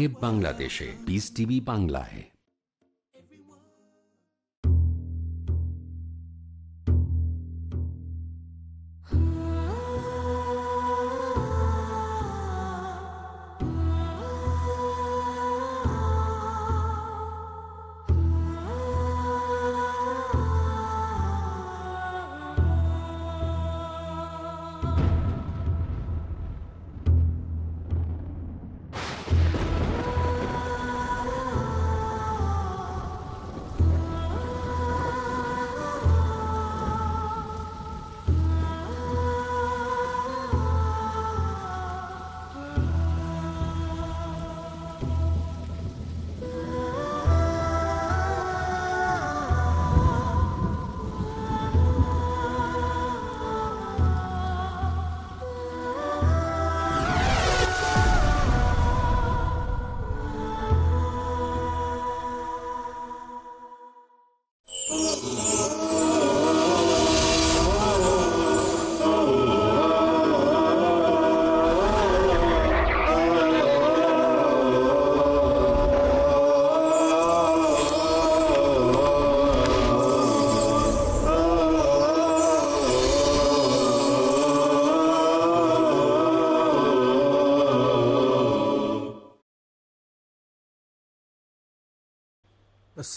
Live বাংলাদেশে piece TV বাংলায়।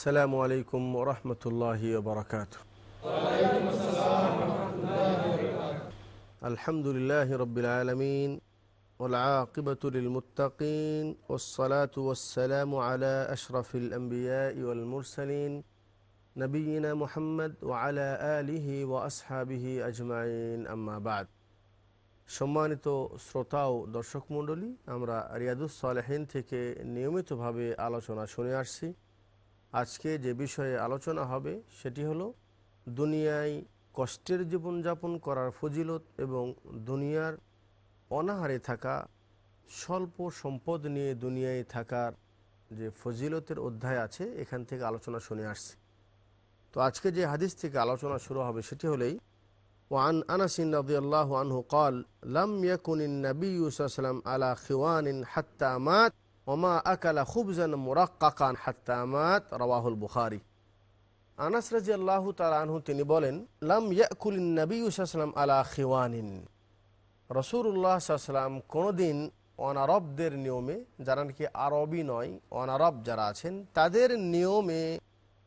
السلام عليكم ورحمة الله وبركاته الحمد لله رب العالمين والعاقبة للمتقين والصلاة والسلام على أشرف الأنبياء والمرسلين نبينا محمد وعلى آله وأصحابه أجمعين أما بعد সম্মানিত শ্রোতা ও দর্শক মণ্ডলী আমরা রিয়াদুস সালেহীন থেকে নিয়মিতভাবে আলোচনা শুনে আসছি আজকে যে বিষয়ে আলোচনা হবে সেটি হলো দুনিয়ায় কষ্টের জীবনযাপন করার ফজিলত এবং দুনিয়ার অনাহারে থাকা স্বল্প সম্পদ নিয়ে দুনিয়ায় থাকার যে ফজিলতের অধ্যায় আছে এখান থেকে আলোচনা শুনে আসছি তো আজকে যে হাদিস থেকে আলোচনা শুরু হবে সেটি হলেই وعن أنس رضي الله عنه قال لم يكن النبي صلى الله عليه وسلم على خوان حتى مات ওমা আকালা খুবজান মোরাক্কাকান হাত্তামাত রওয়াহুল বুখারি আনাস রাজি আল্লাহ তালাহু তিনি বলেন লাম ইয়াকুলিন নবী সাল্লাম আলা খিওয়ানিন রসুল্লাহ সাল্লাম কোনোদিন অনারবদের নিয়মে যারা নাকি আরবি নয় অনারব যারা আছেন তাদের নিয়মে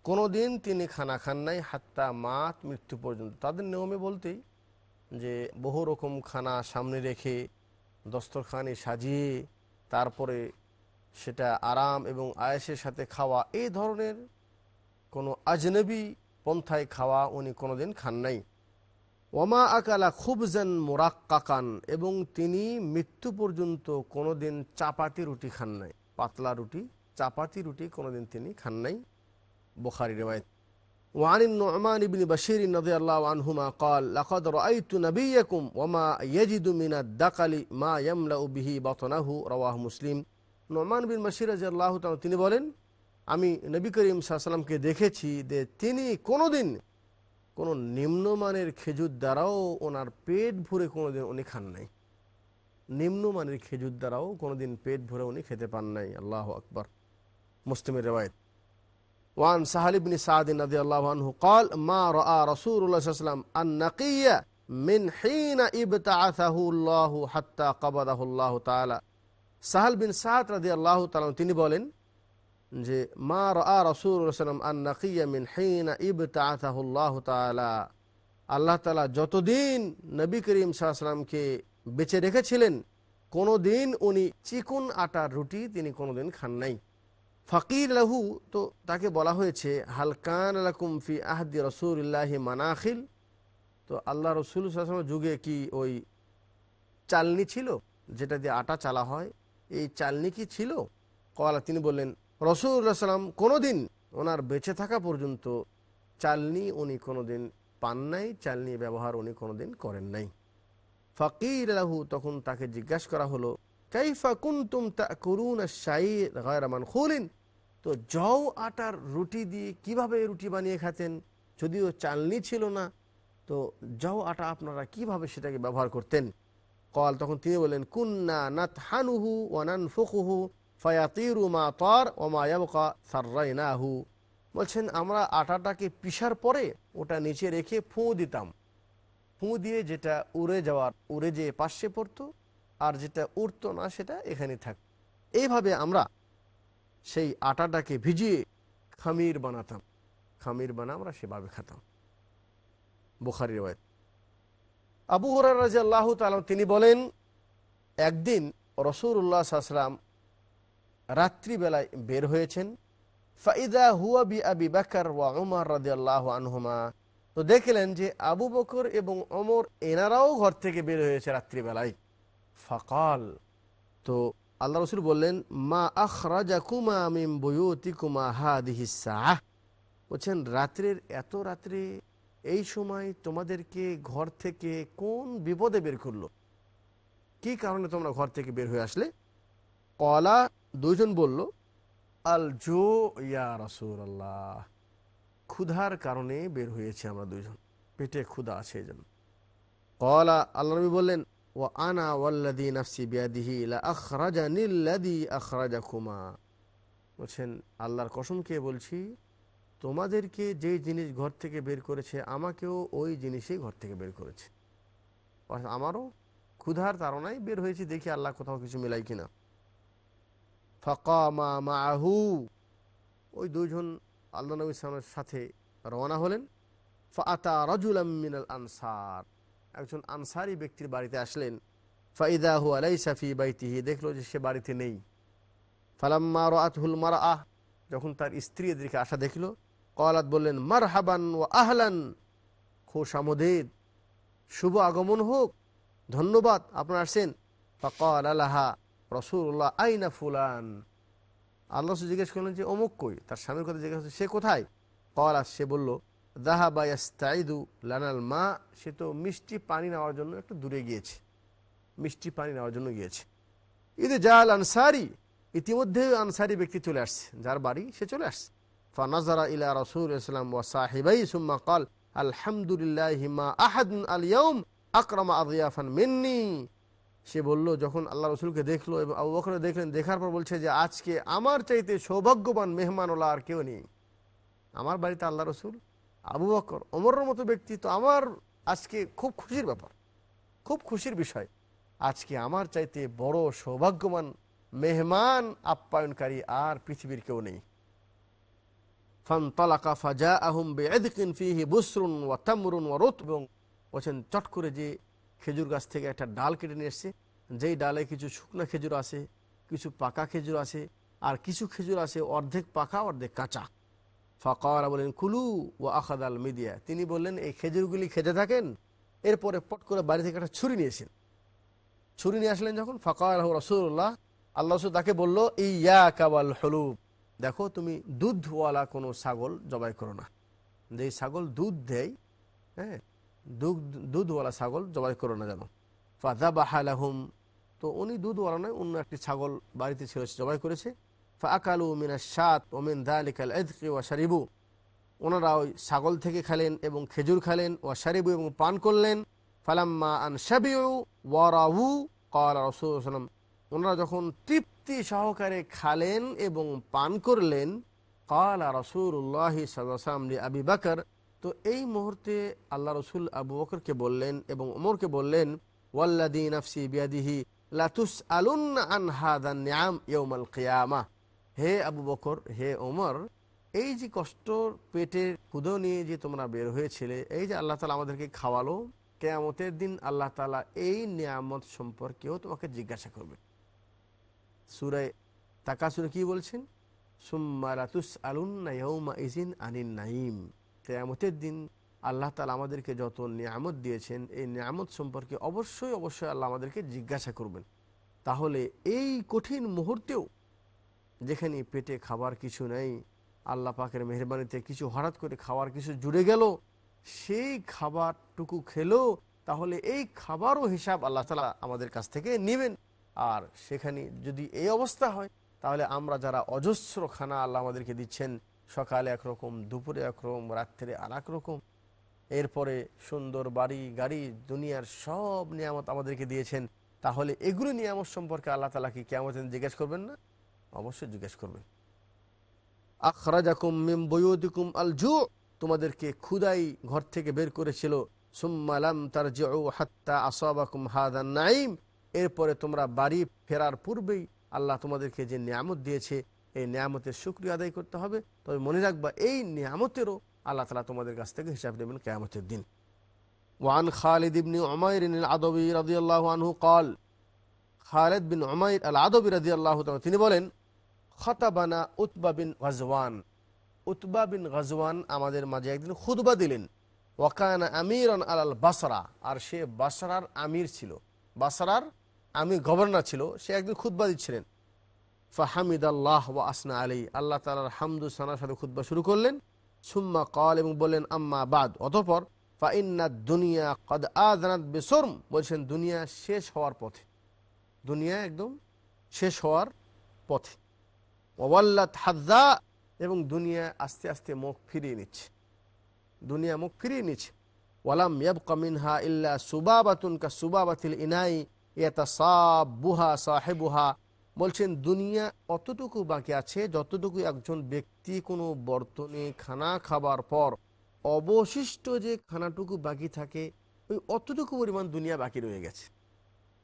কোনোদিন তিনি খানা খান নাই হাত্তা মাত মৃত্যু পর্যন্ত তাদের নিয়মে বলতেই যে বহু রকম খানা সামনে রেখে দস্তরখানে সাজিয়ে তারপরে সেটা আরাম এবং আয়েসের সাথে খাওয়া এই ধরনের কোনো আজনবী পন্থায় খাওয়া উনি কোনোদিন খান নাই ওমা আকালা খুবজান মোরাক্কাকান এবং তিনি মৃত্যু পর্যন্ত কোনোদিন চাপাতি রুটি খান নাই পাতলা রুটি চাপাতি রুটি কোনোদিন তিনি খান নাই বোখারি রেওয়ায়ত وعن النعمان بن بشير رضي الله عنهما قال لقد رأيت نبيكم وما يجد من الدقل ما يملأ به بطنه رواه مسلم নোমান বিন বাসির আল্লাহ তিনি বলেন, আমি নবী করিম সাহসাল্লামকে দেখেছি যে তিনি কোনোদিন কোনো নিম্নমানের খেজুর দ্বারাও ওনার পেট ভরে কোনোদিন উনি খান নাই। নিম্নমানের খেজুর দ্বারাও কোনোদিন পেট ভরে উনি খেতে পান নাই। আল্লাহ আকবর। মুসলিমের রেওয়ায়ত। ওয়ান সাহালিবিনী সাদিন আদি আল্লাহানহু কল মা রা রসুরাম আন্নাকিয়া মিন হিনা ইবতাহু হাত্তা কবাদাহুল্লাহ তালা সাহাল বিন সাহাত রাদি আল্লাহ তালাম তিনি বলেন যে, মা রা রসুলাম আন্নাকিয়ামিন হেইনা ইব তাহুল্লাহ তালা আল্লাহ তালা যতদিন নবী করিম সাহাশালামকে বেঁচে রেখেছিলেন কোনো দিন উনি চিকুন আটার রুটি তিনি কোনো দিন খান নাই। ফকির লাহু, তো তাকে বলা হয়েছে হালকান ফি আহদি রসুল্লাহি মানাখিল? তো আল্লাহ রসুল যুগে কি ওই চালনি ছিল, যেটা দিয়ে আটা চালা হয়? এই চালনি কি ছিল? কলা, তিনি বললেন রসুল্লাহ সাল্লাম কোনোদিন ওনার বেঁচে থাকা পর্যন্ত চালনি উনি কোনোদিন পান নাই, চালনি ব্যবহার উনি কোনোদিন করেন নাই। ফকির রাহু তখন তাকে জিজ্ঞাসা করা হলো, কাইফা কুন্তুম তা করুন শাহির খুলিন তো জও আটার রুটি দিয়ে কীভাবে রুটি বানিয়ে খাতেন? যদিও চালনি ছিল না, তো জও আটা আপনারা কীভাবে সেটাকে ব্যবহার করতেন? কল তখন তিনি বললেন, কুন্না নাত হানুহু ওয়ানান ফুকুহু ফায়াতিরু মা তর ও মা ইয়াবকা সার্রাইনাহু। বলছেন, আমরা আটাটাকে পিসার পরে ওটা নিচে রেখে ফুঁ দিতাম। ফুঁ দিয়ে যেটা উড়ে যাওয়ার, উড়ে যেয়ে পাশে পড়তো আর যেটা উড়তো না সেটা এখানে থাক এইভাবে আমরা সেই আটাটাকে ভিজিয়ে খামির বানাতাম। খামির বানা আমরা সেভাবে খেতাম। বুখারি রয়েত আবু হরার রাজি আল্লাহ তালাম তিনি বলেন, একদিন রসুল্লাহ সাহসালাম রাত্রিবেলায় বের হয়েছেন। ফাইদা হুয়া বি আবি বাকর ওয়া উমর রাজি আল্লাহ আনহুমা। তো দেখলেন যে আবু বকর এবং অমর এনারাও ঘর থেকে বের হয়েছে রাত্রিবেলায়। ফকাল। তো আল্লাহ রসুল বললেন, মা আখরাজা কুমা মিম বয়ুতি কুমা হাদিহিসা বলছেন, রাত্রের, এত রাত্রে এই সময় তোমাদেরকে ঘর থেকে কোন বিপদে বের করল? কি কারণে তোমরা ঘর থেকে বের হয়ে আসলে? কলা দুইজন বলল, আল জো ইয়া রসুল আল্লাহ ক্ষুধার কারণে বের হয়েছে আমরা দুইজন। পেটে ক্ষুধা আছে এই জন্য কলা আল্লাহ নবী বললেন ও আনা ওয়াল্লাদি নাফসি বিয়াদিহি আখরাজা নিল্লাদি আখরাজা কুমা বলছেন, আল্লাহর কসমকে বলছি তোমাদেরকে যে জিনিস ঘর থেকে বের করেছে, আমাকেও ওই জিনিসই ঘর থেকে বের করেছে। অর্থাৎ আমারও ক্ষুধার তাড়নায় বের হয়েছি দেখি আল্লাহ কোথাও কিছু মেলাই কিনা। ফকামা মাহু ওই দুইজন আল্লাহ নবী ইসলামের সাথে রওনা হলেন। ফাতা রাজুল মিনাল আনসার। একজন আনসারি ব্যক্তির বাড়িতে আসলেন। ফাইদা হু আলাই সাফি বাইতিহি। দেখল যে সে বাড়িতে নেই। ফালাম্মা রাতহুল মারা আহ যখন তার স্ত্রী এদেরকে আসা দেখল কলাত বললেন মার হাবান ও আহলান, খোশ আমোদের। শুভ আগমন হোক, ধন্যবাদ, আপনার আসছেন। ফকল আল্লাহা রসুল্লাহ আইনা ফুলান? আল্লাহ জিজ্ঞেস করলেন যে, অমুক কই? তার স্বামীর কথা জিজ্ঞেস সে কোথায়? কল সে বলল দাহা বায়াস্তাইদু লানাল মা, সে তো মিষ্টি পানি নেওয়ার জন্য একটু দূরে গিয়েছে। মিষ্টি পানি নেওয়ার জন্য গিয়েছে। ঈদে জাল আনসারি, ইতিমধ্যে আনসারি ব্যক্তি চলে আসছে, যার বাড়ি সে চলে আসছে। ফানাজারা ইলা রসুল ইসলাম ওয়া সাহিবাই সুম্মা কল আলহামদুলিল্লাহ মা আহাদ আল ইয়ৌম আকরামা আদিয়াফান মিন্নি সে বলল, যখন আল্লাহ রসুলকে দেখল এবং আবু বকরে দেখলেন, দেখার পর বলছে যে, আজকে আমার চাইতে সৌভাগ্যবান মেহমান ওলা আর কেউ নেই। আমার বাড়িতে আল্লাহ রসুল, আবু বকর অমরের মতো ব্যক্তি তো আমার আজকে খুব খুশির ব্যাপার, খুব খুশির বিষয়। আজকে আমার চাইতে বড় সৌভাগ্যবান মেহমান, আপ্যায়নকারী আর পৃথিবীর কেউ নেই। ফানতালাকা ফাজা আহম বেদিন ফিহি বুসরুন ওয়া তামরুন ওয়া রোত এবং বলছেন, চট করে যে খেজুর গাছ থেকে একটা ডাল কেটে নিয়ে এসছে। যেই ডালে কিছু শুকনো খেজুর আছে, কিছু পাকা খেজুর আছে, আর কিছু খেজুর আছে অর্ধেক পাকা, অর্ধেক কাঁচা। ফাঁকাওয়ারা বলেন, কুলু ও আখাদ আল মিডিয়া তিনি বললেন, এই খেজুরগুলি খেতে থাকেন? এরপরে পট করে বাড়ি থেকে একটা ছুরি নিয়েছেন ছুরি নিয়ে আসলেন যখন ফাঁকাওয়ার রসুল্লাহ আল্লাহ তাকে বলল ইয়া কাবাল হলুব। দেখো, তুমি দুধওয়ালা কোনো ছাগল জবাই করো না। যেই ছাগল দুধ দেয় হ্যাঁ দুধ, দুধওয়ালা ছাগল জবাই করো না যেন। ফাদা বাহালাহুম তো উনি দুধওয়ালা নয়, অন্য একটি ছাগল বাড়িতে ছিল জবাই করেছে। ফা আকালু মিনা সাত ওমিন দালিকাল এদকি ওয়া শারিবু, ওনারা ওই ছাগল থেকে খেলেন এবং খেজুর খেলেন ও শারিবু এবং পান করলেন। ফালাম্মা আন শাবিউ ওয়ারাউ কলা রসুলাম ওনারা যখন তৃপ্তি সহকারে খালেন এবং পান করলেন। কালা রসুল্লাহ সাল্লাম আবি বাকর। তো এই মুহূর্তে আল্লাহ রসুল আবু বকরকে বললেন এবং ওমরকে বললেন ওয়াল্লাদিন আফসি বিয়াদিহি লাতুস আলুন আন হাদান নিয়াম ইয়ৌমাল কিয়ামা। হে আবু বকর, হে ওমর, এই যে কষ্ট, পেটের ক্ষুদো নিয়ে যে তোমরা বের হয়েছিলে, এই যে আল্লাহ তালা আমাদেরকে খাওয়ালো, কেয়ামতের দিন আল্লাহ তালা এই নিয়ামত সম্পর্কেও তোমাকে জিজ্ঞাসা করবে। সুরায় তাকাসুরে কি বলছেন? আলুন্না ইয়ৌমা ইজিন আনিন নাইম কেয়ামতের দিন আল্লাহ তালা আমাদেরকে যত নিয়ামত দিয়েছেন, এই নিয়ামত সম্পর্কে অবশ্যই অবশ্যই আল্লাহ আমাদেরকে জিজ্ঞাসা করবেন। তাহলে এই কঠিন মুহূর্তেও যেখানে পেটে খাবার কিছু নেই, আল্লাহ পাকের মেহরবানিতে কিছু হঠাৎ করে খাওয়ার কিছু জুড়ে গেল, সেই খাবারটুকু খেলো, তাহলে এই খাবারও হিসাব আল্লাহ তালা আমাদের কাছ থেকে নেবেন। আর সেখানে যদি এই অবস্থা হয়, তাহলে আমরা যারা অজস্র খানা আল্লাহ আমাদেরকে দিচ্ছেন, সকালে একরকম, দুপুরে একরকম, রাত্রে আর রকম এরপরে সুন্দর বাড়ি, গাড়ি, দুনিয়ার সব নিয়ামত আমাদেরকে দিয়েছেন, তাহলে এগুলো নিয়ামত সম্পর্কে আল্লাহ তালা কি কেমন জিজ্ঞেস করবেন না? অবশ্যই জিজ্ঞেস করবে আখরাজাকুম আল জু, তোমাদেরকে খুদাই ঘর থেকে বের করেছিল সুম্মালাম তার হাত্তা আসাবাকুম হাদান নাইম এরপরে তোমরা বাড়ি ফেরার পূর্বেই আল্লাহ তোমাদেরকে যে নিয়ামত দিয়েছে এই নিয়ামতের শুক্রিয়া আদায় করতে হবে তবে মনে রাখবা এই নিয়ামতেরও আল্লাহ তালা তোমাদের কাছ থেকে হিসাব নেবেন কেয়ামতের দিন ওয়ান খালিদ ইবনি উমাইর আদবি রাদিয়াল্লাহু আনহু قال খালেদ বিন উমাইর আল আদবি রাদিয়াল্লাহু তাআলা তিনি বলেন খতাবানা উতবা বিন গজওয়ান উতবা বিন গজওয়ান আমাদের মাঝে একদিন খুতবা দিলেন ওয়াকানা আমিরন আলাল বাসরা আর সে বাসরার আমির ছিল বাসরার আমির গভর্নর ছিল, সে একদিন খুতবা দিচ্ছিলেন ফাহামিদ আল্লাহ ওয়া আসনা আলী আল্লাহ তালার হামদু সানার সাথে খুতবা শুরু করলেন। সুম্মা কল এবং বললেন, আম্মা বাদ। অতপর ফাইন্না দুনিয়া কদ আদানাত বেসরম, বলছেন, দুনিয়া শেষ হওয়ার পথে। দুনিয়া একদম শেষ হওয়ার পথে। ওয়াল্লাত হাদ্দা এবং দুনিয়া আস্তে আস্তে মুখ ফিরিয়ে নিচ্ছে। দুনিয়া মুখ ফিরিয়ে নিচ্ছে। ওয়ালাম ইয়াবকা মিনহা ইল্লা সুবাবাতুন কা সুবাবাতিল ইনাই সাবুহা সাহেবুহা। বলছেন, দুনিয়া অতটুকু বাকি আছে যতটুকু একজন ব্যক্তি কোনো বর্তনে খানা খাবার পর অবশিষ্ট যে খানাটুকু বাকি থাকে, ওই অতটুকু পরিমাণ দুনিয়া বাকি রয়ে গেছে।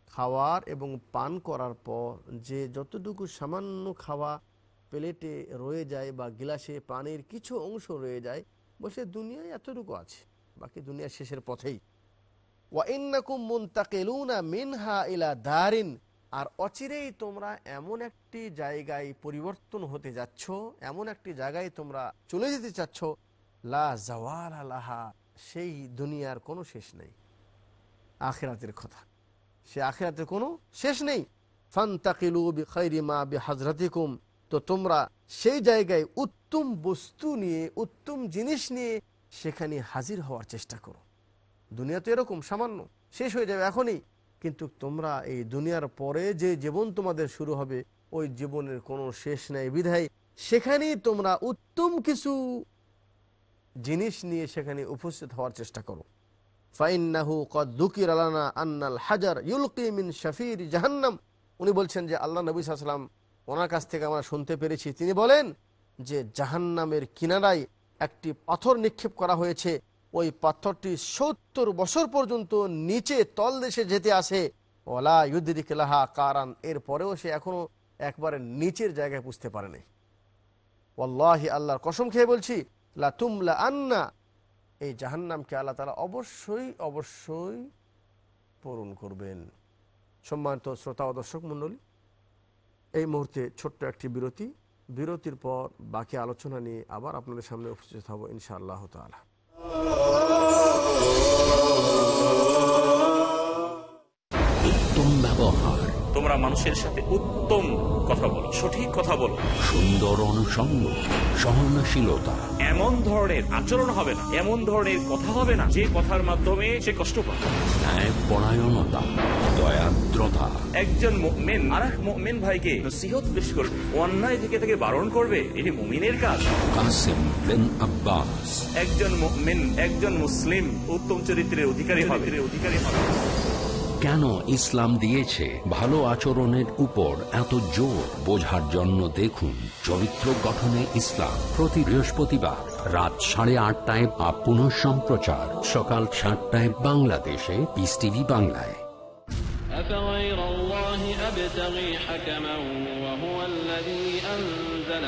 খাওয়ার এবং পান করার পর যে যতটুকু সামান্য খাওয়া প্লেটে রয়ে যায় বা গিলাসে পানির কিছু অংশ রয়ে যায় বসে দুনিয়ায় এতটুকু আছে, বাকি দুনিয়া শেষের পথেই। ওয়াইন্নাকুম মুনতাকিলুনা মিনহা ইলা দারিন। আর অচিরেই তোমরা এমন একটি জায়গায় পরিবর্তন হতে যাচ্ছ, এমন একটি জায়গায় তোমরা চলে যেতে চাচ্ছ, লা জাওয়াল আলাহা সেই দুনিয়ার কোনো শেষ নেই। আখেরাতের কথা। সে আখেরাতের কোনো শেষ নেই। ফান্তাকিলু বি খৈরিমা বি হাজরাতিকুম তো তোমরা সেই জায়গায় উত্তম বস্তু নিয়ে, উত্তম জিনিস নিয়ে সেখানে হাজির হওয়ার চেষ্টা করো। দুনিয়া তো এরকম, সামান্য। শেষ হয়ে যাবে এখনই। কিন্তু তোমরা এই দুনিয়ার পরে যে জীবন তোমাদের শুরু হবে, ওই জীবনের কোনো শেষ নেই। বিধায় সেখানেই তোমরা উত্তম কিছু জিনিস নিয়ে সেখানে উপস্থিত হওয়ার চেষ্টা করো। ফাইন্নাহু কদ দুকির আলানা আন্নাল হাজার ইউলকি মিন শাফির জাহান্নাম। উনি বলছেন যে, আল্লাহ নবী সাল্লাম ওনার কাছ থেকে আমরা শুনতে পেরেছি। তিনি বলেন যে, জাহান্নামের কিনারায় একটি পাথর নিক্ষেপ করা হয়েছে। ওই পাথরটি সত্তর বছর পর্যন্ত নিচে তল দেশে যেতে আসে। ওলা ইউদ্দিকেলাহা কারান। এরপরেও সে এখনও একবারে নিচের জায়গায় বুঝতে পারেনি। ওল্লাহি আল্লাহর কসম খেয়ে বলছি, লা আন্না। এই জাহান্নামকে আল্লাহ তালা অবশ্যই অবশ্যই পূরণ করবেন। সম্মানিত শ্রোতা ও দর্শক মণ্ডলী, এই মুহূর্তে ছোট্ট একটি বিরতি। বিরতির পর বাকি আলোচনা নিয়ে আবার আপনাদের সামনে উপস্থিত হব ইনশাআল্লাহ তালা উত্তম ব্যবহার। তোমরা মানুষের সাথে উত্তম কথা বলো সঠিক কথা বলো। সুন্দর অনুষঙ্গ সহনশীলতা। এমন ধরনের আচরণ হবে না এমন ধরনের কথা হবে না যে কথার মাধ্যমে সে কষ্ট পাবে পরায়ণতা দয়াদ্রতা। একজন মেন আর এক মেন ভাইকে নসিহত পেশ করবে অন্যায় থেকে তাকে বারণ করবে এটি মুমিনের কাজ। কাসেম বিন আব্বাস একজন মেন একজন মুসলিম উত্তম চরিত্রের অধিকারী হবে অধিকারী হবে কেন ইসলাম দিয়েছে ভালো আচরণের উপর এত জোর বোঝার জন্য দেখুন চরিত্র গঠনে ইসলাম প্রতি বৃহস্পতিবার রাত সাড়ে আটটায় বা পুনঃ সম্প্রচার সকাল সাতটায় বাংলাদেশে পিস টিভি বাংলায় أفغير الله أبتغي حكما وهو الذي أنزل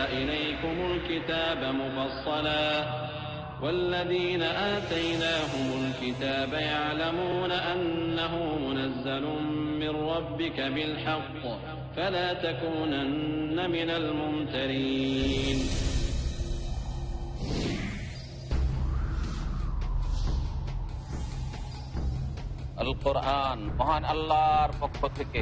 إليكم الكتاب مفصلا والذين آتيناهم الكتاب يعلمون أنه منزل من ربك بالحق فلا تكونن من الممترين আল কোরআন মহান আল্লাহর পক্ষ থেকে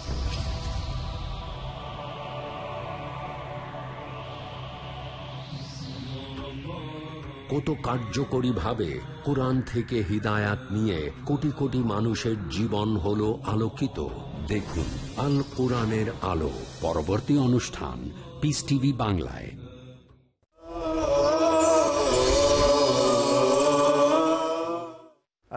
কত কার্যকরীভাবে কোরআন থেকে হিদায়াত নিয়ে কোটি কোটি মানুষের জীবন হলো আলোকিত। দেখুন আল কোরআনের আলো পরবর্তী অনুষ্ঠান পিস টিভি বাংলায়।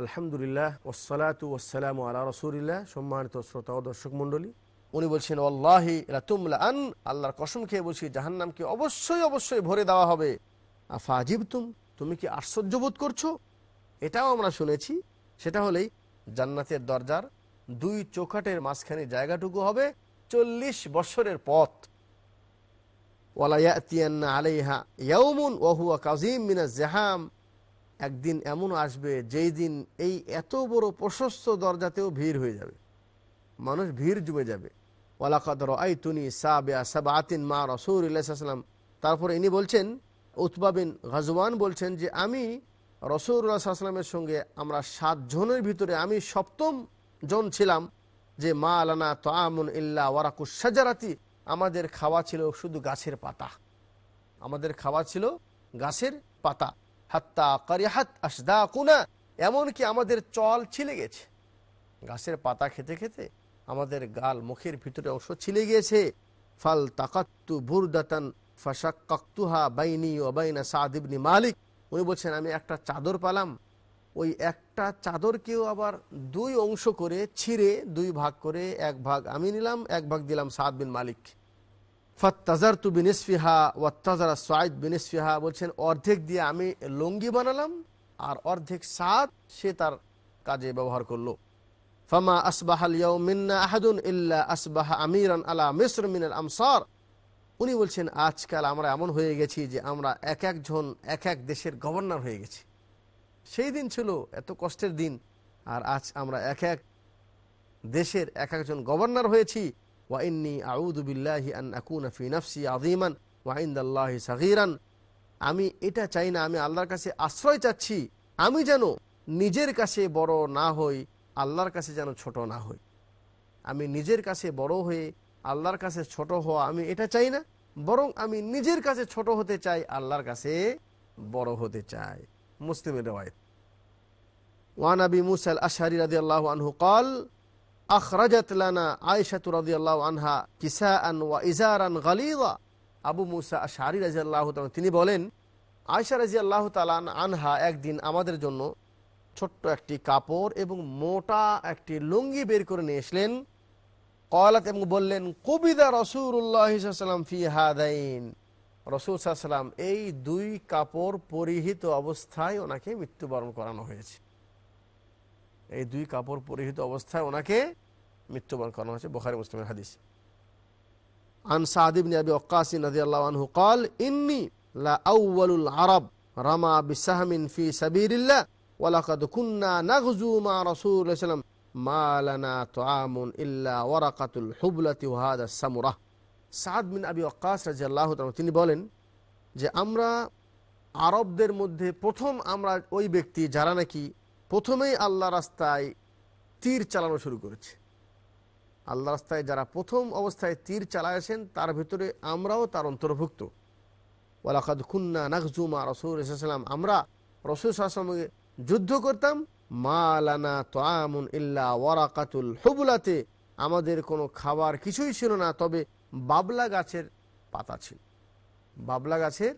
আলহামদুলিল্লাহ ওসালাতু ওসালাম আলা রসুলিল্লাহ সম্মানিত শ্রোতা ও দর্শক মণ্ডলী। উনি বলছেন আল্লাহি তুমলা আন আল্লাহর কসম খেয়ে বলছি জাহান্নামকে অবশ্যই অবশ্যই ভরে দেওয়া হবে। আফা আজিব তুম তুমি কি আশ্চর্য বোধ করছ? এটাও আমরা শুনেছি। সেটা হলেই জান্নাতের দরজার দুই চৌখাটের মাঝখানে জায়গাটুকু হবে চল্লিশ বছরের পথ। ওয়ালাইয়াতিয়ান্না আলাইহা ইয়াউমুন ওহুয়া কাজিম মিনা জাহাম। একদিন এমন আসবে যেই দিন এই এত বড় প্রশস্ত দরজাতেও ভিড় হয়ে যাবে। মানুষ ভিড় জমে যাবে। ওলা ওয়ালাকাদর আই তুনি সাবা সাবা আতিন মা রসৌরাম তারপর ইনি বলছেন উতবাবিন গজওয়ান বলছেন যে, আমি রসৌল্লাহ সাল্লামের সঙ্গে আমরা সাতজনের ভিতরে আমি সপ্তম জন ছিলাম যে, মা আলানা তো আমন ইল্লা ওয়ারাকুস সাজারাতি আমাদের খাওয়া ছিল শুধু গাছের পাতা। আমাদের খাওয়া ছিল গাছের পাতা। হাত্তা কারিহাত আসদা কুনা এমনকি আমাদের চল ছিলে গেছে। গাছের পাতা খেতে খেতে আমাদের গাল মুখের ভিতরে অংশ ছিলে গিয়েছে। ফাল তাকাত্তু বুরদাতান ফাশাক্কাক্তুহা বাইনি ও সাদিবনি মালিক। উনি বলছেন, আমি একটা চাদর পালাম। ওই একটা চাদরকেও আবার দুই অংশ করে ছিঁড়ে দুই ভাগ করে এক ভাগ আমি নিলাম, এক ভাগ দিলাম সাদ বিন মালিক। ফাত্তাজার তু বিনিসফিহা ওয়াত্তাজারা সাইদ বিনিসফিহা। বলছেন, অর্ধেক দিয়ে আমি লঙ্গি বানালাম আর অর্ধেক সাদ সে তার কাজে ব্যবহার করল। ফামা আসবাহাল মিন্না আহাদুন ইল্লা আসবাহ আমিরান আলা মিসর মিনাল আমসার। উনি বলছেন, আজকাল আমরা এমন হয়ে গেছি যে আমরা এক একজন, এক এক দেশের গভর্নর হয়ে গেছি। সেই দিন ছিল এত কষ্টের দিন, আর আজ আমরা এক এক দেশের এক একজন গভর্নর হয়েছি। ওয়াইন্নি আউদুবিল্লাহি আন আকুনা ফি নফসি আদিমান ওয়াইন্দাল্লাহি সাগিরান। আমি এটা চাই না, আমি আল্লাহর কাছে আশ্রয় চাচ্ছি। আমি যেন নিজের কাছে বড় না হই, আল্লাহর কাছে যেন ছোট না হই। আমি নিজের কাছে বড় হয়ে আল্লাহর কাছে ছোট হওয়া আমি এটা চাই না, বরং আমি নিজের কাছে ছোট হতে চাই, আল্লাহর কাছে বড় হতে চাই। মুসলিমের রেওয়ায়ত। ওয়ান আবি মুসাল আশারি রাদি আল্লাহ আনহু কল আখরাজাত লানা আয়েশাতু রাদিয়াল্লাহু আনহা কিসাআন ওয়া ইজারান গালিযা। আবু মুসা আশারি রাদিয়াল্লাহু তাআলা, তিনি বলেন, আয়েশা রাদিয়াল্লাহু তাআলা আনহা একদিন আমাদের জন্য ছোট্ট একটি কাপড় এবং মোটা একটি লুঙ্গি বের করে নিয়ে এসলেন। কলাত এবং বললেন, কবিদা রসুরাম ফি হাদাইন। রসুল সাল্লাম এই দুই কাপড় পরিহিত অবস্থায় ওনাকে মৃত্যুবরণ করানো হয়েছে। এই দুই কাপড় পরিহিত অবস্থায় ওনাকে মৃত্যুবরণ করানো হয়েছে, বোখারি মুসলিমের হাদিস। আন সাদিব নদী আল্লাহ আদি আল্লাহু কল ইন্নি লাউল আরব রামা বিসাহমিন ফি সাবিরিল্লা ওয়ালাকাদ কুন্না নাগজু মা রসুল মা লানা তুআমুন ইল্লা ওয়ারাকাতুল আবি তিনি বলেন যে আমরা আরবদের মধ্যে প্রথম আমরা ওই ব্যক্তি যারা নাকি প্রথমেই আল্লাহ রাস্তায় তীর চালানো শুরু করেছে। আল্লাহ রাস্তায় যারা প্রথম অবস্থায় তীর চালাইছেন তার ভিতরে আমরাও তার অন্তর্ভুক্ত। ওয়ালাকাদ খুন্না নাকজুমা রসুল ইসলাম আমরা রসুল যুদ্ধ করতাম মালানা তোয়ামুন ইল্লা ওয়ারাকাতুল হুবুলাতে। আমাদের কোনো খাবার কিছুই ছিল না, তবে বাবলা গাছের পাতা ছিল। বাবলা গাছের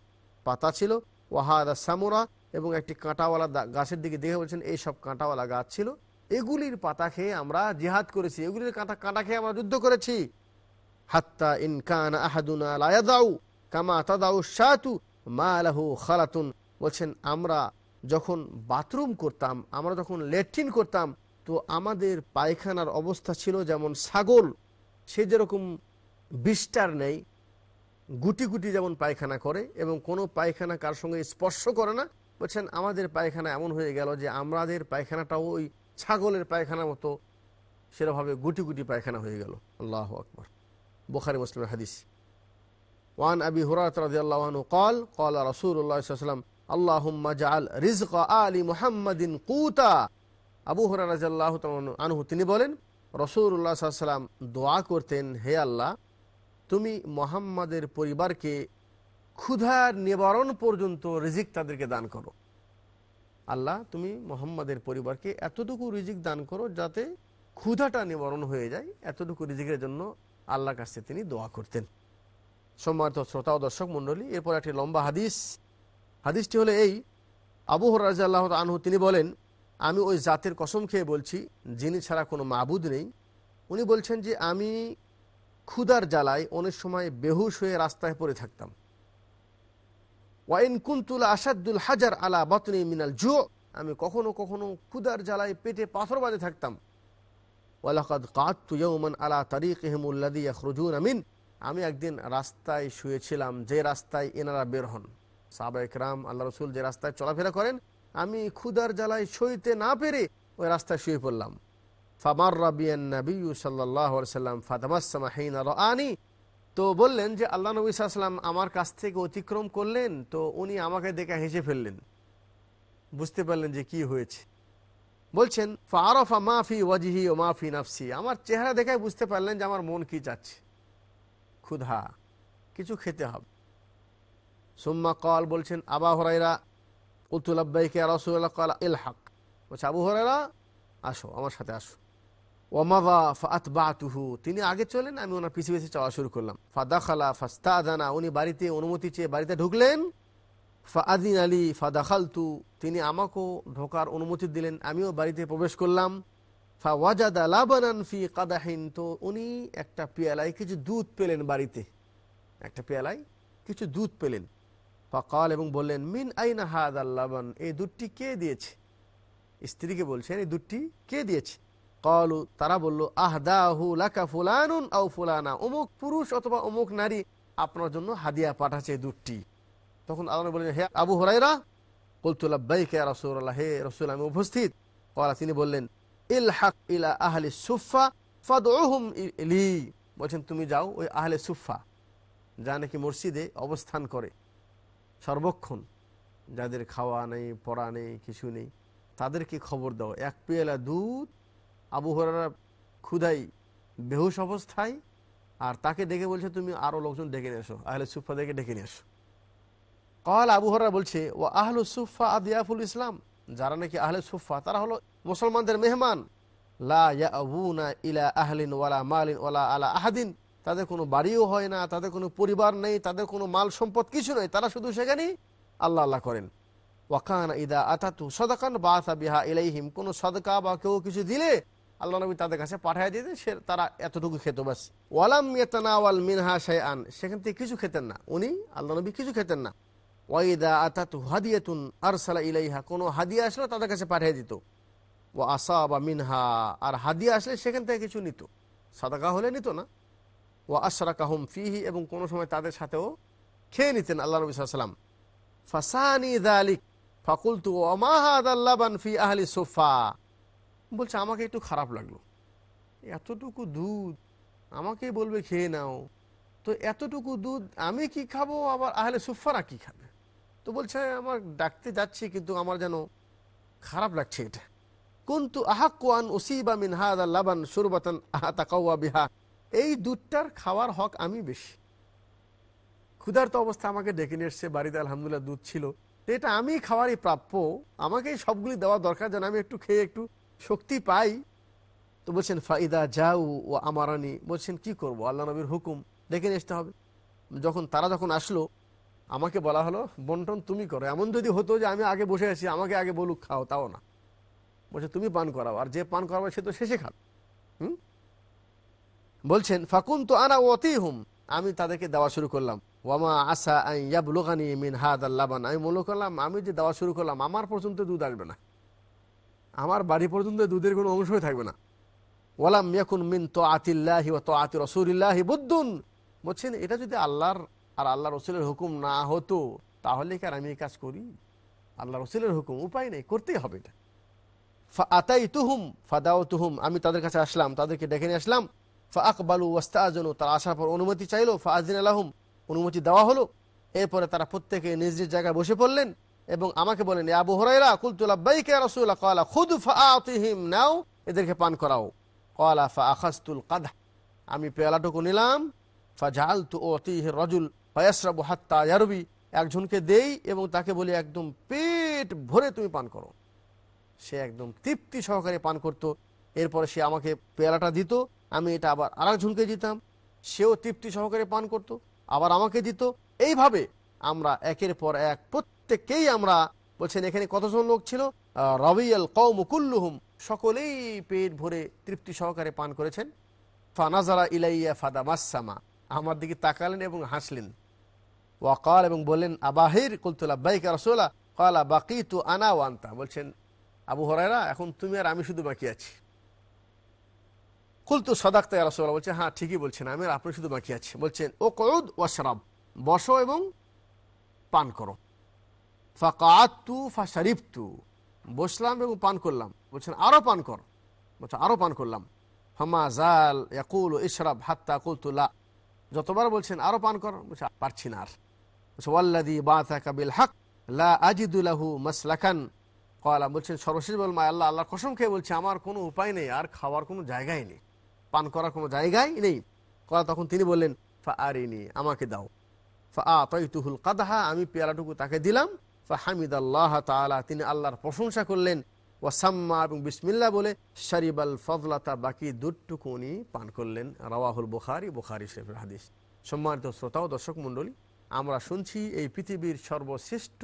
পাতা ছিল। ওয়াহাদা সামুরা এবং একটি কাঁটাওয়ালা গাছের দিকে দেখে বলছেন, এই সব কাঁটাওয়ালা গাছ ছিল। এগুলির পাতা খেয়ে আমরা জিহাদ করেছি। এগুলির কাঁটা কাঁটা খেয়ে আমরা যুদ্ধ করেছি। হাত্তা ইনকান আহাদুনা লায়াদাউ কামা তাদাউ শাতু, মা লাহু খালাতুন। বলছেন, আমরা যখন বাথরুম করতাম, আমরা যখন ল্যাট্রিন করতাম, তো আমাদের পায়খানার অবস্থা ছিল যেমন ছাগল, সে যেরকম বিস্টার নেই, গুটি গুটি যেমন পায়খানা করে এবং কোনো পায়খানা কার সঙ্গে স্পর্শ করে না। বলছেন, আমাদের পায়খানা এমন হয়ে গেল যে আমাদের পায়খানাটাও ওই ছাগলের পায়খানা মতো সেরভাবে গুটি গুটি পায়খানা হয়ে গেল। আল্লাহ আকবর। বোখারি মুসলিমের হাদিস। ওয়ান আবি হুরাত রাজিয়াল্লাহনু কল কল রসুল্লাহ সাল্লাম রিজক আলী কুতা। আবু আনহু তিনি বলেন রসুল্লাহ দোয়া করতেন, হে আল্লাহ, তুমি মোহাম্মদের পরিবারকে ক্ষুধার নিবারণ পর্যন্ত রিজিক তাদেরকে দান করো। আল্লাহ, তুমি মোহাম্মদের পরিবারকে এতটুকু রিজিক দান করো যাতে ক্ষুধাটা নিবারণ হয়ে যায়। এতটুকু রিজিকের জন্য আল্লাহর কাছে তিনি দোয়া করতেন। সম্মানিত শ্রোতা ও দর্শক মণ্ডলী, এরপর একটি লম্বা হাদিস হাদিসটি হলো এই। আবু হরাজ আল্লাহ আনহু তিনি বলেন, আমি ওই জাতের কসম খেয়ে বলছি, যিনি ছাড়া কোনো মাবুদ নেই। উনি বলছেন যে, আমি ক্ষুদার জ্বালায় অনেক সময় বেহুশ হয়ে রাস্তায় পড়ে থাকতাম। ওয়াইন কুন্তুল আসাদুল হাজার আলা বতনি মিনাল জু। আমি কখনো কখনো ক্ষুদার জ্বালায় পেটে পাথর বাঁধে থাকতাম। ওয়ালাকাদ কাতু ইয়ৌমান আলা তারিক হেমুল্লাদি আখরুজুন আমিন আমি একদিন রাস্তায় শুয়েছিলাম, যে রাস্তায় এনারা বের হন। সাহাবাহিক রাম আল্লাহ রসুল যে রাস্তায় চলাফেরা করেন, আমি ক্ষুদার জ্বালায় সইতে না পেরে ওই রাস্তায় শুয়ে পড়লাম। ফামার রাবিয়ান নবী সাল্লাহ সাল্লাম ফাতামাসমা হিনা আনি তো বললেন যে, আল্লাহ নবী সাল্লাম আমার কাছ থেকে অতিক্রম করলেন, তো উনি আমাকে দেখে হেসে ফেললেন। বুঝতে পারলেন যে কি হয়েছে। বলছেন ফারফা মাফি ওয়াজিহি ও মাফি নাফসি। আমার চেহারা দেখায় বুঝতে পারলেন যে আমার মন কি চাচ্ছে। ক্ষুধা, কিছু খেতে হবে। সুম্মা কল বলছেন, আবা হরাইরা উতুল আব্বাইকে রসুল্লাহ কল ইলহাক বলছে, আবু হরাইরা আসো, আমার সাথে আসো। ওমাবা ফাত বাতুহু তিনি আগে চলেন, আমি ওনার পিছিয়ে পিছিয়ে চলা শুরু করলাম। ফাদাখালা ফাস্তাদানা উনি বাড়িতে অনুমতি চেয়ে বাড়িতে ঢুকলেন। ফাদিন আলী ফাদাখালতু তিনি আমাকেও ঢোকার অনুমতি দিলেন, আমিও বাড়িতে প্রবেশ করলাম। ফা ওয়াজাদা লাবানান ফি কাদাহিন তো উনি একটা পেয়ালায় কিছু দুধ পেলেন বাড়িতে। একটা পেয়ালায় কিছু দুধ পেলেন। ফাকাল এবং বললেন, মিন আইনা হাদ আল্লাবান এই দুধটি কে দিয়েছে? স্ত্রীকে বলছেন, এই দুধটি কে দিয়েছে? কলু, তারা বলল, আহদাহু লাকা ফুলানুন আউ ফুলানা। অমুক পুরুষ অথবা অমুক নারী আপনার জন্য হাদিয়া পাঠাচ্ছে এই দুধটি। তখন আল্লাহ বললেন, হে আবু হরাইরা কলতুল্লাহ রসুল্লাহ হে রসুল, আমি উপস্থিত। কলা, তিনি বললেন ইল হাক ইলা আহলে সুফা ফাদউহুম লি বলছেন, তুমি যাও ওই আহলে সুফা যা নাকি মসজিদে অবস্থান করে। সর্বক্ষণ যাদের খাওয়া নেই, পড়া নেই, কিছু নেই, তাদেরকে খবর দাও। এক পেয়ালা দুধ আবু হরারা ক্ষুধাই বেহুশ অবস্থায়, আর তাকে ডেকে বলছে, তুমি আরও লোকজন ডেকে নিয়ে এসো আহলে সুফা দেখে ডেকে নিয়ে এসো কল আবু হরা বলছে ও আহলু সুফা আদিয়াফুল ইসলাম। যারা নাকি আহলে সুফা তারা হলো মুসলমানদের মেহমান। লা ইয়াবুনা ইলা আহলিন ওয়ালা মালিন ওয়ালা আলা আহাদিন। তাদের কোনো বাড়িও হয় না, তাদের কোনো পরিবার নেই, তাদের কোনো মাল সম্পদ কিছু নেই, তারা শুধু সেখানেই আল্লাহ আল্লাহ করেন। ওয়াকান ইদা আতাতু সদাকান বাসা বিহা ইলাইহিম, কোনো সদকা বা কেউ কিছু দিলে আল্লাহ নবী তাদের কাছে পাঠিয়ে দিতেন, সে তারা এতটুকু খেত বাস ওয়ালাম ইয়েতানাওয়াল মিনহা শাইআন, সেখান থেকে কিছু খেতেন না, উনি আল্লাহ নবী কিছু খেতেন না। ওয়াইদা আতাতু হাদিয়াতুন আরসালা ইলাইহা, কোনো হাদিয়া আসলে তাদের কাছে পাঠিয়ে দিত। ও আসা বা মিনহা, আর হাদিয়া আসলে সেখান থেকে কিছু নিত। সাদাকা হলে নিত না। ও আশরা কাহুম ফিহি এবং কোনো সময় তাদের সাথেও খেয়ে নিতেন আল্লাহ নবী সাল্লাম ফাসানি দালিক ফাকুলতু ওমাহাদ আল্লাবান ফি আহলি সোফা? বলছে, আমাকে একটু খারাপ লাগল। এতটুকু দুধ আমাকেই বলবে খেয়ে নাও। তো এতটুকু দুধ আমি কি খাব? আবার আহলে সুফারা কি খাবে? তো বলছে, আমার ডাকতে যাচ্ছি, কিন্তু আমার যেন খারাপ লাগছে এটা। কিন্তু আহাকুয়ান ওসিবা মিন হাদ লাবান সুরবাতান আহাতাকাউয়া বিহা। এই দুধটার খাওয়ার হক আমি বেশি। ক্ষুধার্ত অবস্থা আমাকে ডেকে নিয়ে এসছে, বাড়িতে আলহামদুলিল্লাহ দুধ ছিল। এটা আমি খাওয়ারই প্রাপ্য। আমাকেই সবগুলি দেওয়া দরকার যেন আমি একটু খেয়ে একটু শক্তি পাই। তো বলছেন, ফাইদা যাও ও আমারানি। বলছেন, কি করব? আল্লাহ নবীর হুকুম। ডেকে নিয়ে আসতে হবে। যখন তারা যখন আসলো, আমাকে বলা হলো, বন্টন তুমি করো। এমন যদি হতো যে আমি আগে বসে আছি, আমাকে আগে বলুক, খাও, তাও না। বলছে, তুমি পান করাও, আর যে পান করাবে সে তো শেষে খাও হুম? বলছেন ফাকুন তো আনা অতি হুম আমি তাদেরকে দেওয়া শুরু করলাম। ওয়ামা আসা ইয়াবলুগানি মিন হাদ আল্লাবান আমি মনে করলাম, আমি যে দেওয়া শুরু করলাম, আমার পর্যন্ত দুধ আসবে না। আমার বাড়ি পর্যন্ত দুধের কোনো অংশই থাকবে না। ওয়ালাম ইয়াকুন মিন তো আতিল্লাহি ও তো আতি রসুলিল্লাহি বুদ্দুন। বলছেন, এটা যদি আল্লাহর আর আল্লাহ রসুলের হুকুম না হতো, তাহলে কি আর আমি এই কাজ করি? আল্লাহ রসুলের হুকুম, উপায় নেই, করতেই হবে এটা। আতাই তুহুম ফাদাও তুহুম আমি তাদের কাছে আসলাম, তাদেরকে ডেকে নিয়ে আসলাম। আকবালু ওয়াস্তাজনু তারা আসার পর অনুমতি চাইলো ফা আদিন আলাহুম অনুমতি দেওয়া হলো। এরপরে তারা প্রত্যেকে নিজ নিজ জায়গায় বসে পড়লেন এবং আমাকে বলেন আবু হরাইরা কুলতুল্লাহ বাইকে রসুল্লাহ কলা খুদ ফাহিম নাও, এদেরকে পান করাও। কলা ফা আখাস্তুল কাদা আমি পেয়ালাটুকু নিলাম ফা ঝাল তু অতিহ রজুল ফয়াসরাবু হাত্তা ইয়ারবি, একজনকে দেই এবং তাকে বলি, একদম পেট ভরে তুমি পান করো। সে একদম তৃপ্তি সহকারে পান করত। এরপরে সে আমাকে পেয়ালাটা দিত আমি এটা আবার আরেকজনকে দিতাম। সেও তৃপ্তি সহকারে পান করত, আবার আমাকে দিত। এইভাবে আমরা একের পর এক প্রত্যেককেই আমরা বলছেন, এখানে কতজন লোক ছিল? রবিয়াল কৌম কুল্লুহুম। সকলেই পেট ভরে তৃপ্তি সহকারে পান করেছেন। ফানাজারা ইলাইয়া ফাদা মাসামা আমার দিকে তাকালেন এবং হাসলেন। ওয়াকাল এবং বললেন, আবাহির কুলতুল্লা বাইকা রসোলা? কালা বাকি তু আনা ওয়ান্তা বলছেন, আবু হরাইরা এখন তুমি আর আমি শুধু বাকি আছি। কুলতু সদাক্তা রসোলা বলছে হ্যাঁ ঠিকই বলছেন, আমি আপনি শুধু বাকি আছি। বলছেন, ও কৌদ ওয়াশরাব বসো এবং পান করো। ফাকাতু ফাশারিফতু বসলাম এবং পান করলাম। বলছেন আরও পান কর। বলছে আরও পান করলাম। হামা জাল ইয়াকুল ইশরাব হাত্তা কুলতুল্লা যতবার বলছেন আরও পান কর। বলছে, পারছি না আর। বলছে ওয়াল্লাদি বাতাকা বিল হক লা আজিদুলাহু মাসলাকান। কয়লা বলছেন, সর্বশেষ বল মা আল্লাহ, আল্লাহর কসম খেয়ে বলছে, আমার কোনো উপায় নেই, আর খাওয়ার কোনো জায়গায় নেই। পান করার কোনো জায়গায় নেই। কয়লা তখন তিনি বললেন ফা আরিনি আমাকে দাও। ফা আতাইতুহুল কাদাহা, আমি পেয়ালাটুকু তাকে দিলাম। ফা হামিদ আল্লাহ তালা তিনি আল্লাহর প্রশংসা করলেন। ওয়াসাম্মা, এবং বিসমিল্লা বলে শরিব আল ফজলাতা বাকি দুধটুকু উনি পান করলেন। রাওয়াহুল বুখারি বুখারি শরীফের হাদিস। সম্মানিত শ্রোতা ও দর্শক মণ্ডলী, আমরা শুনছি এই পৃথিবীর সর্বশ্রেষ্ঠ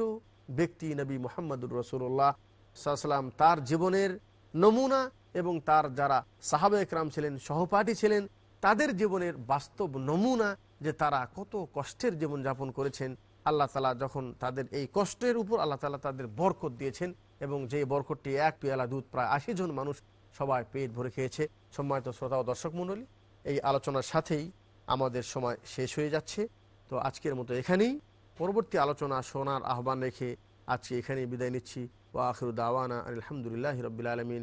ব্যক্তি নবী মোহাম্মদুর রসুল্লাহ সাল্লাম তার জীবনের নমুনা এবং তার যারা সাহাবে একরাম ছিলেন, সহপাঠী ছিলেন, তাদের জীবনের বাস্তব নমুনা যে তারা কত কষ্টের জীবনযাপন করেছেন, আল্লাহ তালা যখন তাদের এই কষ্টের উপর আল্লাহ তালা তাদের বরকত দিয়েছেন এবং যে বরকতটি এক পেয়ালা দুধ প্রায় আশি জন মানুষ সবাই পেট ভরে খেয়েছে। সম্মানিত শ্রোতা ও দর্শক মণ্ডলী, এই আলোচনার সাথেই আমাদের সময় শেষ হয়ে যাচ্ছে। তো আজকের মতো এখানেই। পরবর্তী আলোচনা শোনার আহ্বান রেখে আজকে এখানেই বিদায় নিচ্ছি। ও আখির দাওয়ানা আলহামদুলিল্লাহ রবিল আলমিন।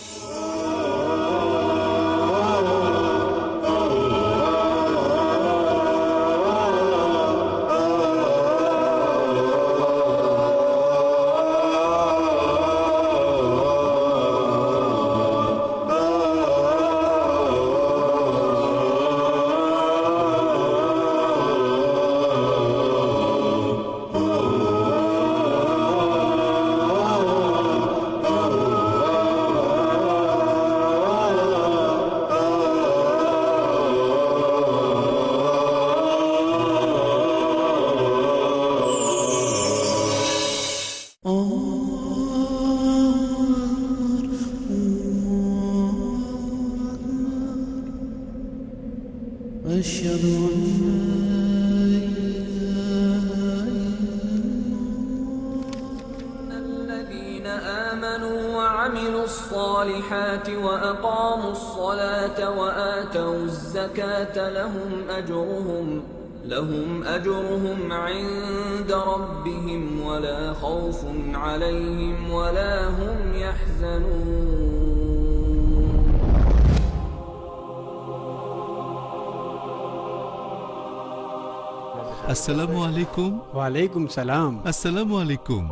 لهم أجرهم لهم أجرهم عند ربهم ولا خوف عليهم ولا هم يحزنون আসসালামু আলাইকুম ওয়ালাইকুম সালাম আসসালামু আলাইকুম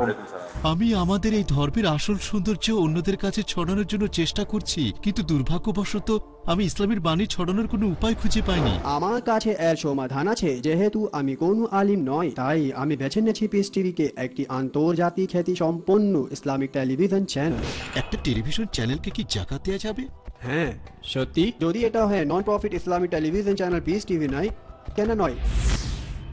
আমি আমাদের এই ধর্মের আসল সৌন্দর্য অন্যদের কাছে ছড়ানোর জন্য চেষ্টা করছি কিন্তু দুর্ভাগ্যবশত আমি ইসলামের বাণী ছড়ানোর কোনো উপায় খুঁজে পাইনি। আমার কাছে এর সমাধান আছে যেহেতু আমি কোনো আলিম নয় তাই আমি বেছে নিয়েছি পিস টিভিকে একটি আন্তর্জাতিক খ্যাতি সম্পন্ন ইসলামিক টেলিভিশন চ্যানেল। একটা টেলিভিশন চ্যানেলকে কি জাকাত দেওয়া যাবে? হ্যাঁ সত্যি? যদি এটা হয় non profit Islamic television channel peace TV নয় কেন নয়?